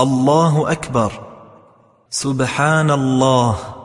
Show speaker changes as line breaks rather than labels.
الله أكبر. سبحان الله.